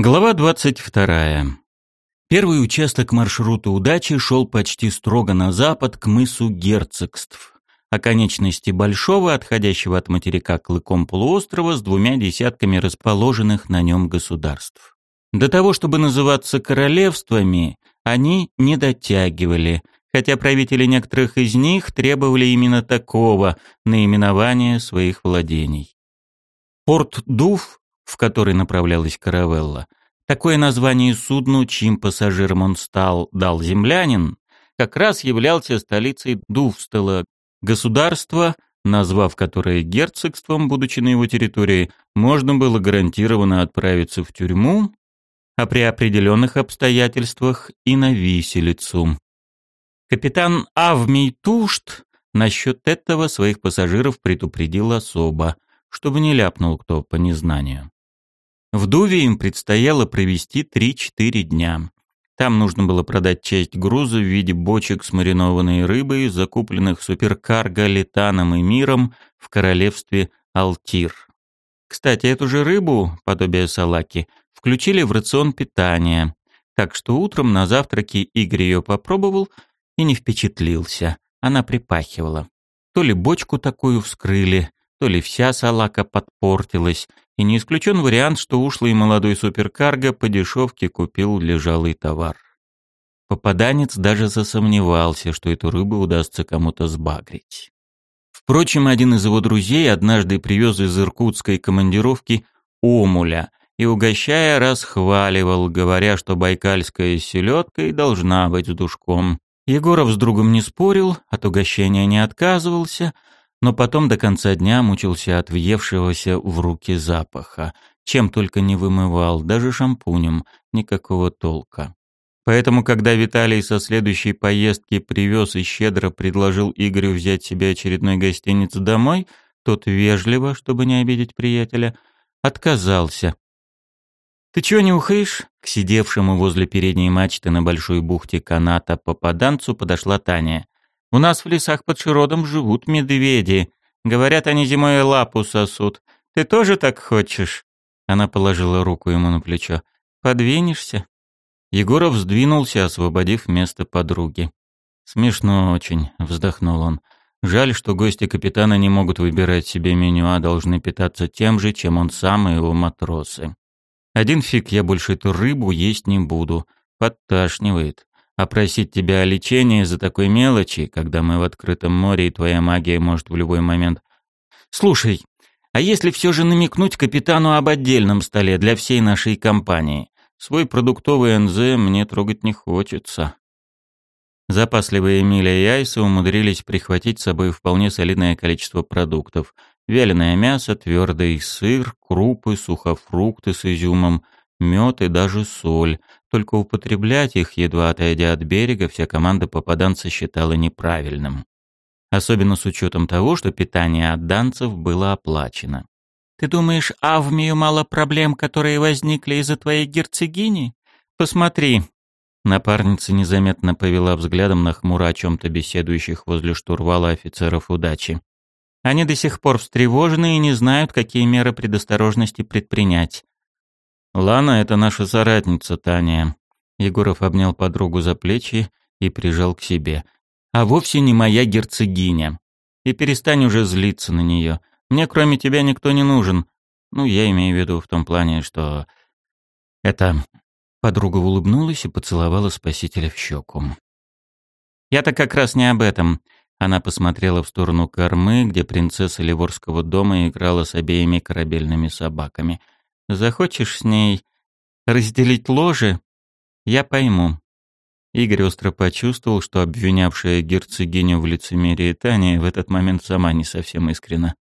Глава 22. Первый участок маршрута удачи шел почти строго на запад к мысу герцогств, оконечности большого, отходящего от материка клыком полуострова с двумя десятками расположенных на нем государств. До того, чтобы называться королевствами, они не дотягивали, хотя правители некоторых из них требовали именно такого наименования своих владений. Порт Дуф в который направлялась каравелла. Такое название судну, чьим пассажиром он стал, дал землянин, как раз являлся столицей Дуфстела, государства, назвав которое герцогством, будучи на его территории, можно было гарантированно отправиться в тюрьму, а при определенных обстоятельствах и на виселицу. Капитан Авмий Тушт насчет этого своих пассажиров предупредил особо, чтобы не ляпнул кто по незнанию. В Дуве им предстояло провести 3-4 дня. Там нужно было продать часть груза в виде бочек с маринованной рыбой, закупленных суперкарго Летаном и Миром в королевстве Алтир. Кстати, эту же рыбу, подобие салаки, включили в рацион питания, так что утром на завтраке Игорь ее попробовал и не впечатлился. Она припахивала. То ли бочку такую вскрыли, то ли вся салака подпортилась, и не исключен вариант, что ушлый молодой суперкарго по дешевке купил лежалый товар. Попаданец даже засомневался, что эту рыбу удастся кому-то сбагрить. Впрочем, один из его друзей однажды привез из иркутской командировки омуля и, угощая, расхваливал, говоря, что байкальская селедка и должна быть с душком. Егоров с другом не спорил, от угощения не отказывался — но потом до конца дня мучился от въевшегося в руки запаха, чем только не вымывал, даже шампунем, никакого толка. Поэтому, когда Виталий со следующей поездки привез и щедро предложил Игорю взять себе очередной гостиниц домой, тот вежливо, чтобы не обидеть приятеля, отказался. «Ты чего не ухаешь?» К сидевшему возле передней мачты на большой бухте каната попаданцу подошла Таня. У нас в лесах под Широдом живут медведи. Говорят, они зимой лапу сосут. Ты тоже так хочешь?» Она положила руку ему на плечо. «Подвинешься?» Егоров сдвинулся, освободив место подруги. «Смешно очень», — вздохнул он. «Жаль, что гости капитана не могут выбирать себе меню, а должны питаться тем же, чем он сам и его матросы. Один фиг я больше эту рыбу есть не буду. Подташнивает. А просить тебя о лечении за такой мелочи, когда мы в открытом море и твоя магия может в любой момент... Слушай, а если все же намекнуть капитану об отдельном столе для всей нашей компании? Свой продуктовый НЗ мне трогать не хочется. Запасливые Эмилия и Айса умудрились прихватить с собой вполне солидное количество продуктов. Вяленое мясо, твердый сыр, крупы, сухофрукты с изюмом, мед и даже соль — только употреблять их, едва отойдя от берега, вся команда попаданца считала неправильным. Особенно с учетом того, что питание от данцев было оплачено. «Ты думаешь, Авмию мало проблем, которые возникли из-за твоей герцогини? Посмотри». Напарница незаметно повела взглядом на хмуро о чем-то беседующих возле штурвала офицеров удачи. Они до сих пор встревожены и не знают, какие меры предосторожности предпринять. «Лана — это наша соратница Таня». Егоров обнял подругу за плечи и прижал к себе. «А вовсе не моя герцогиня. И перестань уже злиться на нее. Мне кроме тебя никто не нужен. Ну, я имею в виду в том плане, что... Это...» Подруга улыбнулась и поцеловала спасителя в щеку. «Я-то как раз не об этом». Она посмотрела в сторону кормы, где принцесса Ливорского дома играла с обеими корабельными собаками — Захочешь с ней разделить ложе, я пойму». Игорь остро почувствовал, что обвинявшая герцогиню в лицемерии Таня в этот момент сама не совсем искрена.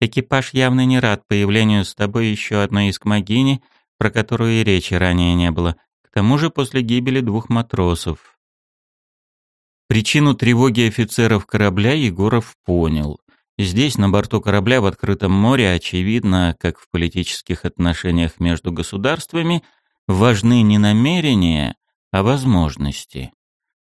«Экипаж явно не рад появлению с тобой еще одной из кмогини, про которую и речи ранее не было, к тому же после гибели двух матросов». Причину тревоги офицеров корабля Егоров понял. Здесь, на борту корабля в открытом море, очевидно, как в политических отношениях между государствами, важны не намерения, а возможности.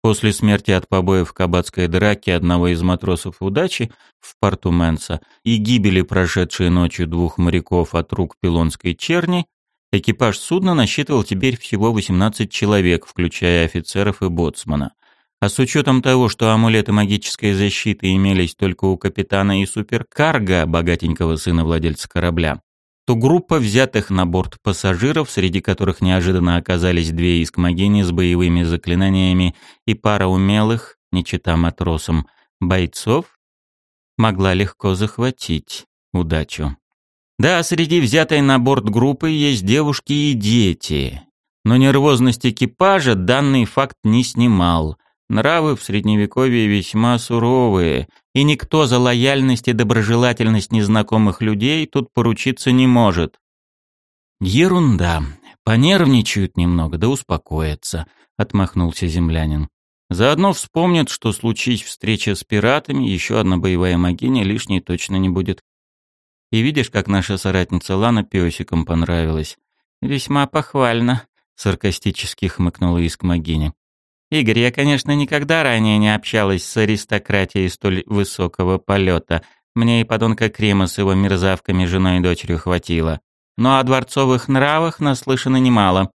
После смерти от побоев в кабацкой драке одного из матросов удачи в порту Менса и гибели прошедшей ночью двух моряков от рук пилонской черни, Экипаж судна насчитывал теперь всего 18 человек, включая офицеров и боцмана. А с учетом того, что амулеты магической защиты имелись только у капитана и суперкарга, богатенького сына владельца корабля, то группа взятых на борт пассажиров, среди которых неожиданно оказались две искмогини с боевыми заклинаниями и пара умелых, не чита матросам, бойцов, могла легко захватить удачу. Да, среди взятой на борт группы есть девушки и дети, но нервозность экипажа данный факт не снимал. Нравы в средневековье весьма суровые, и никто за лояльность и доброжелательность незнакомых людей тут поручиться не может. Ерунда. Понервничают немного, да успокоятся, отмахнулся землянин. Заодно вспомнят, что случись встреча с пиратами, еще одна боевая магиня лишней точно не будет. И видишь, как наша соратница Лана песиком понравилась. Весьма похвально, саркастически хмыкнула Искмогиня. Игорь, я, конечно, никогда ранее не общалась с аристократией столь высокого полета. Мне и подонка Крима с его мерзавками, женой и дочерью хватило. Но о дворцовых нравах наслышано немало.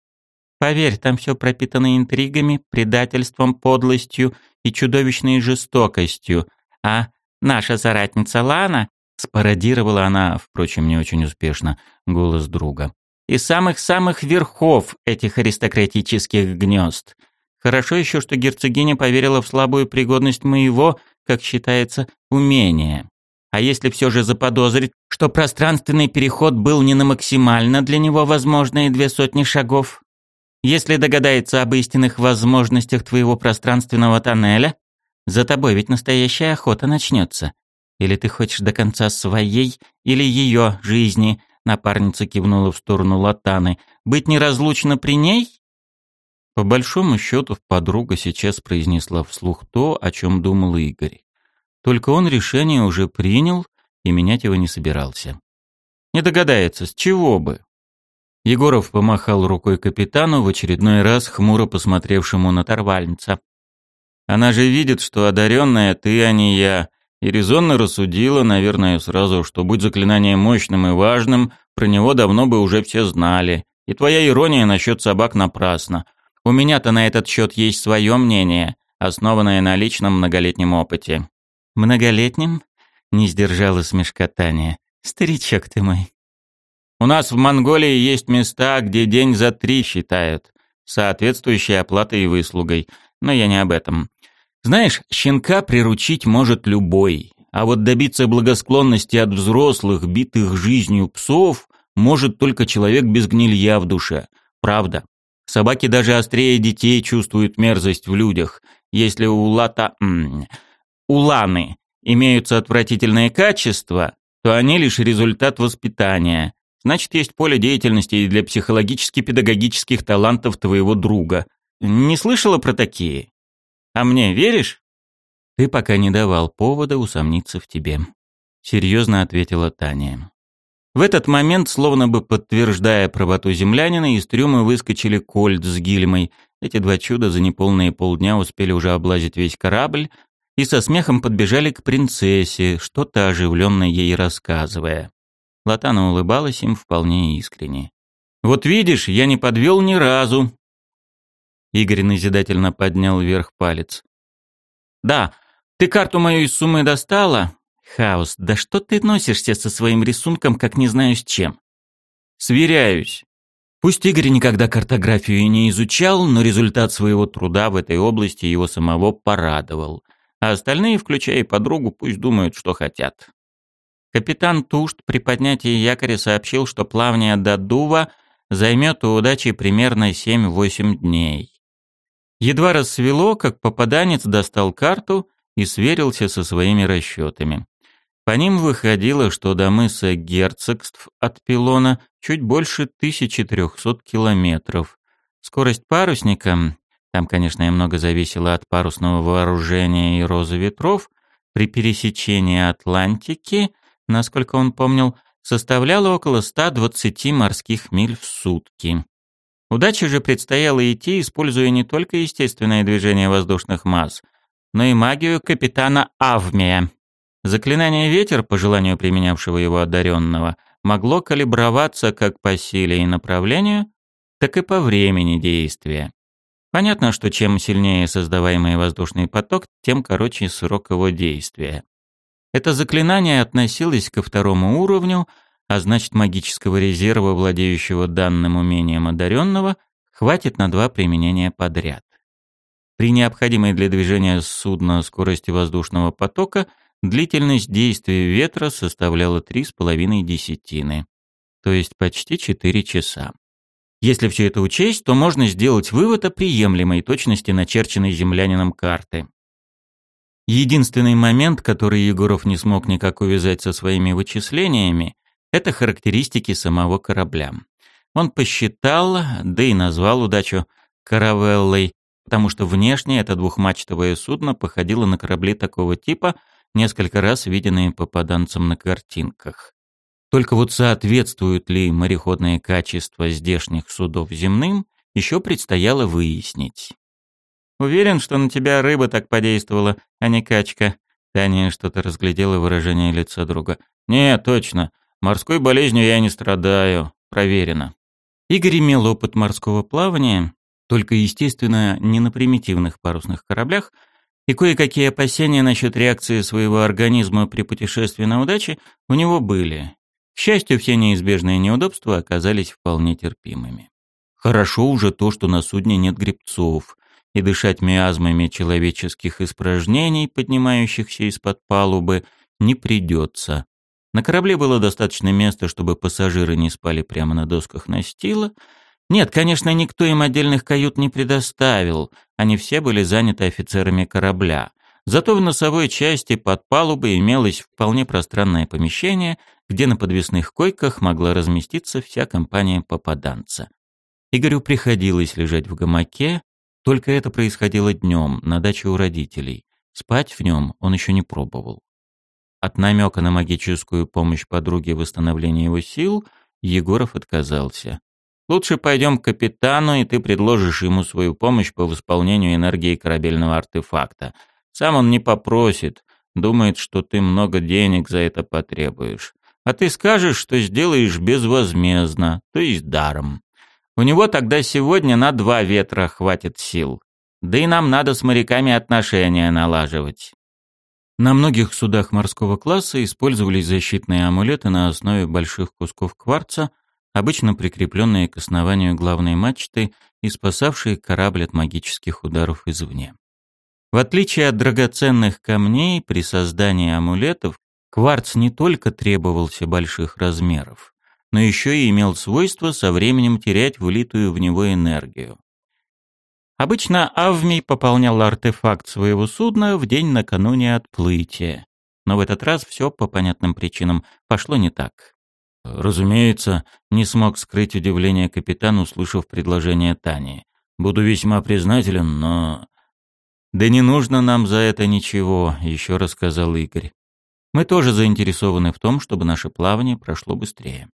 Поверь, там все пропитано интригами, предательством, подлостью и чудовищной жестокостью. А наша соратница Лана, спародировала она, впрочем, не очень успешно, голос друга. Из самых-самых верхов этих аристократических гнезд. Хорошо еще, что герцогиня поверила в слабую пригодность моего, как считается, умения. А если все же заподозрить, что пространственный переход был не на максимально для него возможные две сотни шагов? Если догадается об истинных возможностях твоего пространственного тоннеля, за тобой ведь настоящая охота начнется. Или ты хочешь до конца своей или ее жизни, напарница кивнула в сторону Латаны, быть неразлучно при ней? По большому счету, подруга сейчас произнесла вслух то, о чем думал Игорь. Только он решение уже принял и менять его не собирался. Не догадается, с чего бы. Егоров помахал рукой капитану, в очередной раз хмуро посмотревшему на Торвальница. «Она же видит, что одаренная ты, а не я, и резонно рассудила, наверное, сразу, что будь заклинание мощным и важным, про него давно бы уже все знали. И твоя ирония насчет собак напрасна. У меня-то на этот счет есть свое мнение, основанное на личном многолетнем опыте». «Многолетнем?» — не сдержала смешка Таня. «Старичок ты мой». «У нас в Монголии есть места, где день за три считают, соответствующей оплатой и выслугой, но я не об этом. Знаешь, щенка приручить может любой, а вот добиться благосклонности от взрослых, битых жизнью псов, может только человек без гнилья в душе. Правда. Собаки даже острее детей чувствуют мерзость в людях. Если у лата... у ланы имеются отвратительные качества, то они лишь результат воспитания. Значит, есть поле деятельности и для психологически-педагогических талантов твоего друга. Не слышала про такие? А мне веришь? Ты пока не давал повода усомниться в тебе. Серьезно ответила Таня. В этот момент, словно бы подтверждая правоту землянина, из трюма выскочили Кольт с Гильмой. Эти два чуда за неполные полдня успели уже облазить весь корабль и со смехом подбежали к принцессе, что-то оживленно ей рассказывая. Латана улыбалась им вполне искренне. «Вот видишь, я не подвел ни разу!» Игорь назидательно поднял вверх палец. «Да, ты карту мою из суммы достала?» Хаос, да что ты носишься со своим рисунком, как не знаю с чем? Сверяюсь. Пусть Игорь никогда картографию не изучал, но результат своего труда в этой области его самого порадовал. А остальные, включая и подругу, пусть думают, что хотят. Капитан Тушт при поднятии якоря сообщил, что плавание до Дува займет у удачи примерно 7-8 дней. Едва рассвело, как попаданец достал карту и сверился со своими расчетами. По ним выходило, что до мыса герцогств от пилона чуть больше 1300 километров. Скорость парусника, там, конечно, и много зависело от парусного вооружения и розы ветров, при пересечении Атлантики, насколько он помнил, составляла около 120 морских миль в сутки. Удаче же предстояло идти, используя не только естественное движение воздушных масс, но и магию капитана Авмия. Заклинание «Ветер», по желанию применявшего его одаренного, могло калиброваться как по силе и направлению, так и по времени действия. Понятно, что чем сильнее создаваемый воздушный поток, тем короче срок его действия. Это заклинание относилось ко второму уровню, а значит магического резерва, владеющего данным умением одаренного, хватит на два применения подряд. При необходимой для движения судна скорости воздушного потока длительность действия ветра составляла 3,5 десятины, то есть почти 4 часа. Если все это учесть, то можно сделать вывод о приемлемой точности начерченной землянином карты. Единственный момент, который Егоров не смог никак увязать со своими вычислениями, это характеристики самого корабля. Он посчитал, да и назвал удачу каравеллой, потому что внешне это двухмачтовое судно походило на корабли такого типа, несколько раз виденные попаданцем на картинках. Только вот соответствуют ли мореходные качества здешних судов земным, еще предстояло выяснить. «Уверен, что на тебя рыба так подействовала, а не качка?» Таня что-то разглядела выражение лица друга. «Не, точно. Морской болезнью я не страдаю. Проверено». Игорь имел опыт морского плавания, только, естественно, не на примитивных парусных кораблях, и кое-какие опасения насчет реакции своего организма при путешествии на удаче у него были. К счастью, все неизбежные неудобства оказались вполне терпимыми. Хорошо уже то, что на судне нет гребцов, и дышать миазмами человеческих испражнений, поднимающихся из-под палубы, не придется. На корабле было достаточно места, чтобы пассажиры не спали прямо на досках настила. Нет, конечно, никто им отдельных кают не предоставил, они все были заняты офицерами корабля. Зато в носовой части под палубой имелось вполне пространное помещение, где на подвесных койках могла разместиться вся компания попаданца. Игорю приходилось лежать в гамаке, только это происходило днем, на даче у родителей. Спать в нем он еще не пробовал. От намека на магическую помощь подруге в восстановлении его сил Егоров отказался. «Лучше пойдем к капитану, и ты предложишь ему свою помощь по восполнению энергии корабельного артефакта. Сам он не попросит, думает, что ты много денег за это потребуешь. А ты скажешь, что сделаешь безвозмездно, то есть даром. У него тогда сегодня на два ветра хватит сил. Да и нам надо с моряками отношения налаживать. На многих судах морского класса использовались защитные амулеты на основе больших кусков кварца, обычно прикрепленные к основанию главной мачты и спасавшие корабль от магических ударов извне. В отличие от драгоценных камней, при создании амулетов кварц не только требовался больших размеров, но еще и имел свойство со временем терять влитую в него энергию. Обычно Авмий пополнял артефакт своего судна в день накануне отплытия. Но в этот раз все по понятным причинам пошло не так. Разумеется, не смог скрыть удивление капитан, услышав предложение Тани. «Буду весьма признателен, но «Да не нужно нам за это ничего», — еще раз сказал Игорь. «Мы тоже заинтересованы в том, чтобы наше плавание прошло быстрее».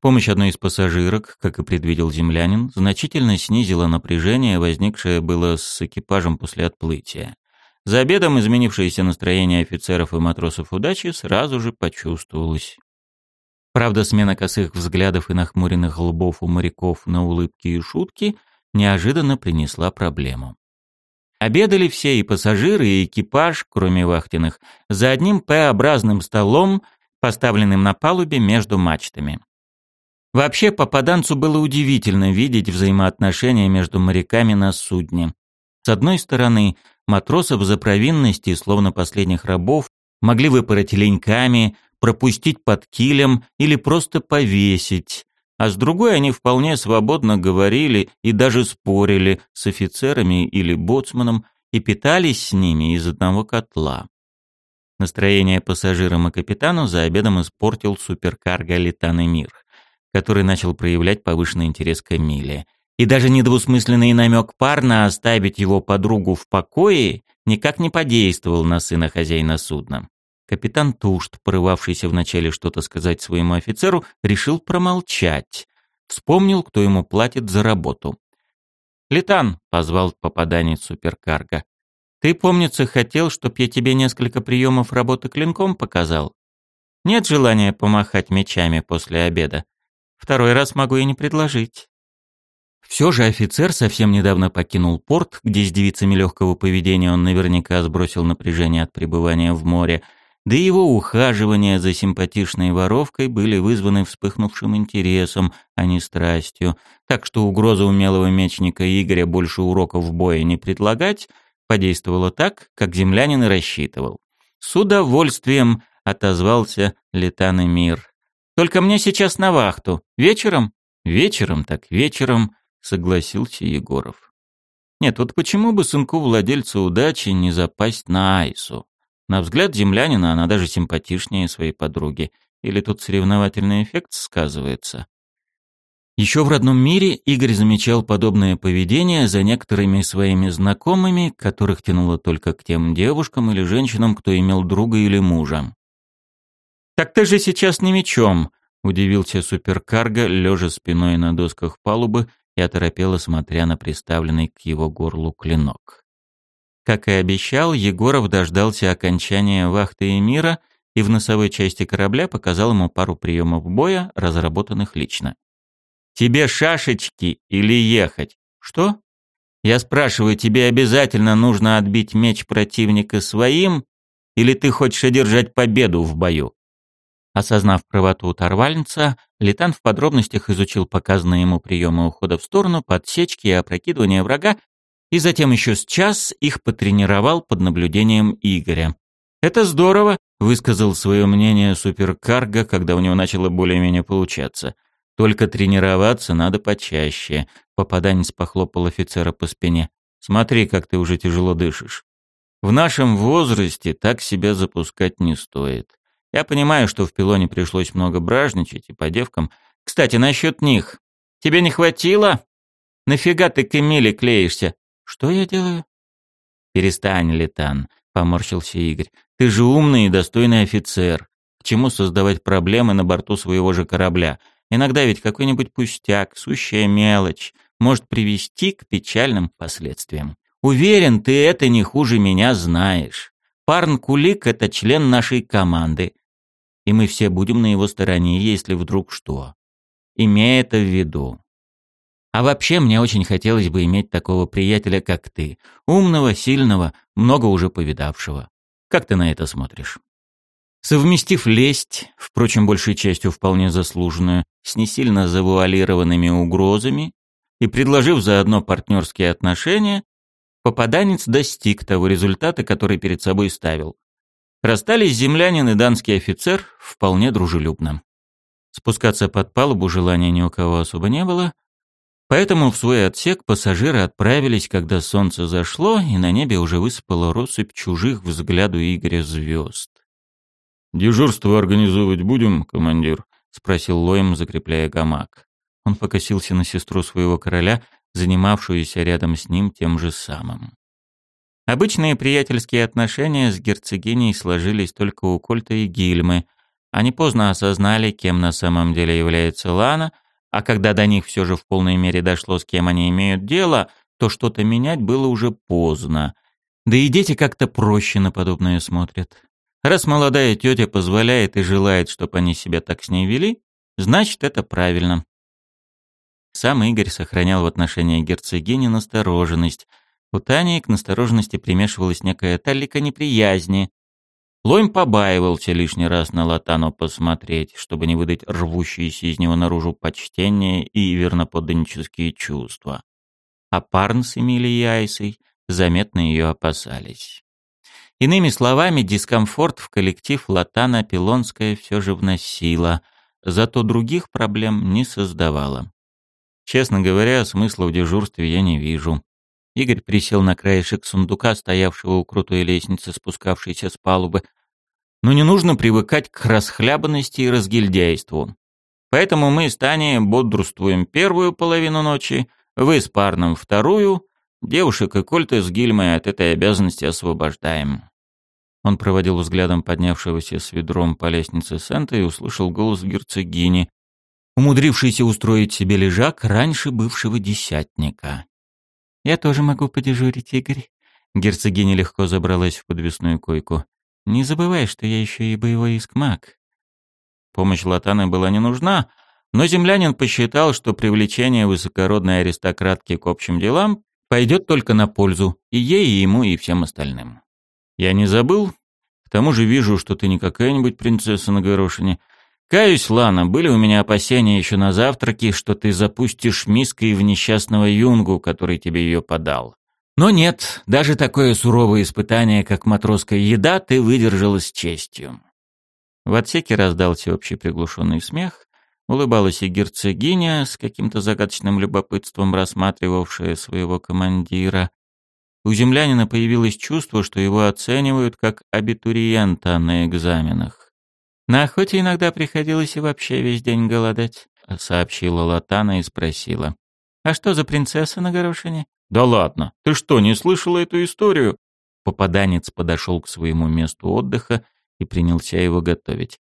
Помощь одной из пассажирок, как и предвидел землянин, значительно снизила напряжение, возникшее было с экипажем после отплытия. За обедом изменившееся настроение офицеров и матросов удачи сразу же почувствовалось. Правда, смена косых взглядов и нахмуренных лбов у моряков на улыбки и шутки неожиданно принесла проблему. Обедали все, и пассажиры, и экипаж, кроме вахтенных, за одним П-образным столом, поставленным на палубе между мачтами. Вообще, попаданцу было удивительно видеть взаимоотношения между моряками на судне. С одной стороны, матросов за провинности, словно последних рабов, могли выпороть леньками, пропустить под килем или просто повесить, а с другой они вполне свободно говорили и даже спорили с офицерами или боцманом и питались с ними из одного котла. Настроение пассажирам и капитану за обедом испортил суперкарго Летан Мир, который начал проявлять повышенный интерес к Эмиле. И даже недвусмысленный намек парна оставить его подругу в покое никак не подействовал на сына хозяина судна. Капитан Тушт, порывавшийся вначале что-то сказать своему офицеру, решил промолчать. Вспомнил, кто ему платит за работу. «Летан», — позвал попаданец суперкарго, — «ты, помнится, хотел, чтоб я тебе несколько приемов работы клинком показал?» Нет желания помахать мечами после обеда. Второй раз могу и не предложить. Все же офицер совсем недавно покинул порт, где с девицами легкого поведения он наверняка сбросил напряжение от пребывания в море, да и его ухаживания за симпатичной воровкой были вызваны вспыхнувшим интересом, а не страстью, так что угроза умелого мечника Игоря больше уроков боя не предлагать подействовала так, как землянин и рассчитывал. С удовольствием отозвался Летан Мир. Только мне сейчас на вахту. Вечером? Вечером так вечером, согласился Егоров. Нет, вот почему бы сынку владельца удачи не запасть на Айсу? На взгляд землянина она даже симпатичнее своей подруги. Или тут соревновательный эффект сказывается? Еще в родном мире Игорь замечал подобное поведение за некоторыми своими знакомыми, которых тянуло только к тем девушкам или женщинам, кто имел друга или мужа. «Так ты же сейчас не мечом!» — удивился суперкарго, лежа спиной на досках палубы и оторопело смотря на приставленный к его горлу клинок. Как и обещал, Егоров дождался окончания вахты Эмира и в носовой части корабля показал ему пару приемов боя, разработанных лично. «Тебе шашечки или ехать?» «Что?» «Я спрашиваю, тебе обязательно нужно отбить меч противника своим, или ты хочешь одержать победу в бою?» Осознав правоту Тарвальница, Литан в подробностях изучил показанные ему приемы ухода в сторону, подсечки и опрокидывания врага, и затем еще с час их потренировал под наблюдением Игоря. «Это здорово», — высказал свое мнение суперкарго, когда у него начало более-менее получаться. «Только тренироваться надо почаще», — попаданец похлопал офицера по спине. «Смотри, как ты уже тяжело дышишь. В нашем возрасте так себя запускать не стоит. Я понимаю, что в пилоне пришлось много бражничать и по девкам. Кстати, насчет них. Тебе не хватило? Нафига ты к Эмиле клеишься? Что я делаю? Перестань, Летан, поморщился Игорь. Ты же умный и достойный офицер. К чему создавать проблемы на борту своего же корабля? Иногда ведь какой-нибудь пустяк, сущая мелочь, может привести к печальным последствиям. Уверен, ты это не хуже меня знаешь. Парн Кулик — это член нашей команды и мы все будем на его стороне, если вдруг что. Имея это в виду. А вообще мне очень хотелось бы иметь такого приятеля, как ты. Умного, сильного, много уже повидавшего. Как ты на это смотришь? Совместив лесть, впрочем, большей частью вполне заслуженную, с не сильно завуалированными угрозами и предложив заодно партнерские отношения, попаданец достиг того результата, который перед собой ставил. Расстались землянин и данский офицер вполне дружелюбно. Спускаться под палубу желания ни у кого особо не было, поэтому в свой отсек пассажиры отправились, когда солнце зашло, и на небе уже высыпала россыпь чужих взгляду Игоря звезд. «Дежурство организовывать будем, командир?» — спросил Лоем, закрепляя гамак. Он покосился на сестру своего короля, занимавшуюся рядом с ним тем же самым. Обычные приятельские отношения с герцогиней сложились только у Кольта и Гильмы. Они поздно осознали, кем на самом деле является Лана, а когда до них все же в полной мере дошло, с кем они имеют дело, то что-то менять было уже поздно. Да и дети как-то проще на подобное смотрят. Раз молодая тетя позволяет и желает, чтобы они себя так с ней вели, значит, это правильно. Сам Игорь сохранял в отношении герцогини настороженность – у Тани к настороженности примешивалась некая талика неприязни. Лойм побаивался лишний раз на Латану посмотреть, чтобы не выдать рвущиеся из него наружу почтение и верноподданнические чувства. А Парн с Эмилией Айсой заметно ее опасались. Иными словами, дискомфорт в коллектив Латана Пилонская все же вносила, зато других проблем не создавала. Честно говоря, смысла в дежурстве я не вижу. Игорь присел на краешек сундука, стоявшего у крутой лестницы, спускавшейся с палубы. Но не нужно привыкать к расхлябанности и разгильдяйству. Поэтому мы с Таней бодрствуем первую половину ночи, вы с парном вторую, девушек и Кольта с Гильмой от этой обязанности освобождаем. Он проводил взглядом поднявшегося с ведром по лестнице Сента и услышал голос герцогини, умудрившийся устроить себе лежак раньше бывшего десятника. «Я тоже могу подежурить, Игорь». Герцогиня легко забралась в подвесную койку. «Не забывай, что я еще и боевой искмак. помощь Латаны была не нужна, но землянин посчитал, что привлечение высокородной аристократки к общим делам пойдет только на пользу и ей, и ему, и всем остальным. «Я не забыл? К тому же вижу, что ты не какая-нибудь принцесса на горошине. Каюсь, Лана, были у меня опасения еще на завтраке, что ты запустишь миской в несчастного юнгу, который тебе ее подал. Но нет, даже такое суровое испытание, как матросская еда, ты выдержала с честью». В отсеке раздался общий приглушенный смех, улыбалась и герцогиня, с каким-то загадочным любопытством рассматривавшая своего командира. У землянина появилось чувство, что его оценивают как абитуриента на экзаменах. «На охоте иногда приходилось и вообще весь день голодать», — сообщила Латана и спросила. «А что за принцесса на горошине?» «Да ладно, ты что, не слышала эту историю?» Попаданец подошел к своему месту отдыха и принялся его готовить.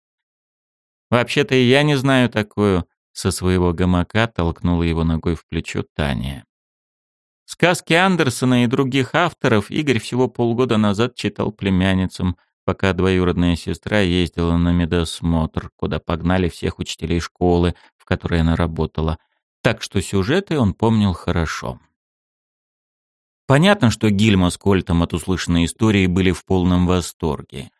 «Вообще-то и я не знаю такую», — со своего гамака толкнула его ногой в плечо Таня. Сказки Андерсона и других авторов Игорь всего полгода назад читал племянницам, пока двоюродная сестра ездила на медосмотр, куда погнали всех учителей школы, в которой она работала. Так что сюжеты он помнил хорошо. Понятно, что Гильма с Кольтом от услышанной истории были в полном восторге.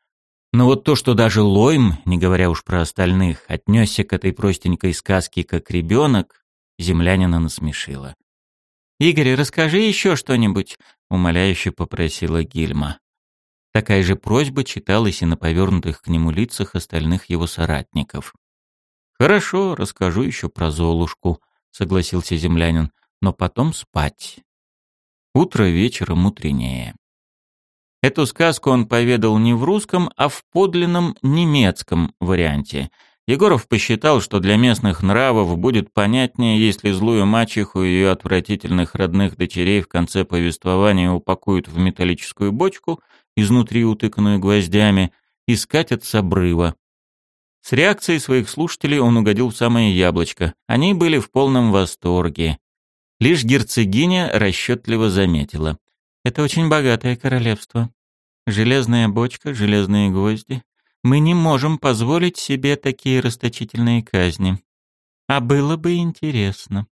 Но вот то, что даже Лойм, не говоря уж про остальных, отнесся к этой простенькой сказке как ребенок, землянина насмешило. «Игорь, расскажи еще что-нибудь», — умоляюще попросила Гильма. Такая же просьба читалась и на повернутых к нему лицах остальных его соратников. «Хорошо, расскажу еще про Золушку», — согласился землянин, — «но потом спать». Утро вечером мудренее. Эту сказку он поведал не в русском, а в подлинном немецком варианте. Егоров посчитал, что для местных нравов будет понятнее, если злую мачеху и ее отвратительных родных дочерей в конце повествования упакуют в металлическую бочку, изнутри утыканную гвоздями, и скатят с обрыва. С реакцией своих слушателей он угодил в самое яблочко. Они были в полном восторге. Лишь герцогиня расчетливо заметила. «Это очень богатое королевство. Железная бочка, железные гвозди. Мы не можем позволить себе такие расточительные казни. А было бы интересно».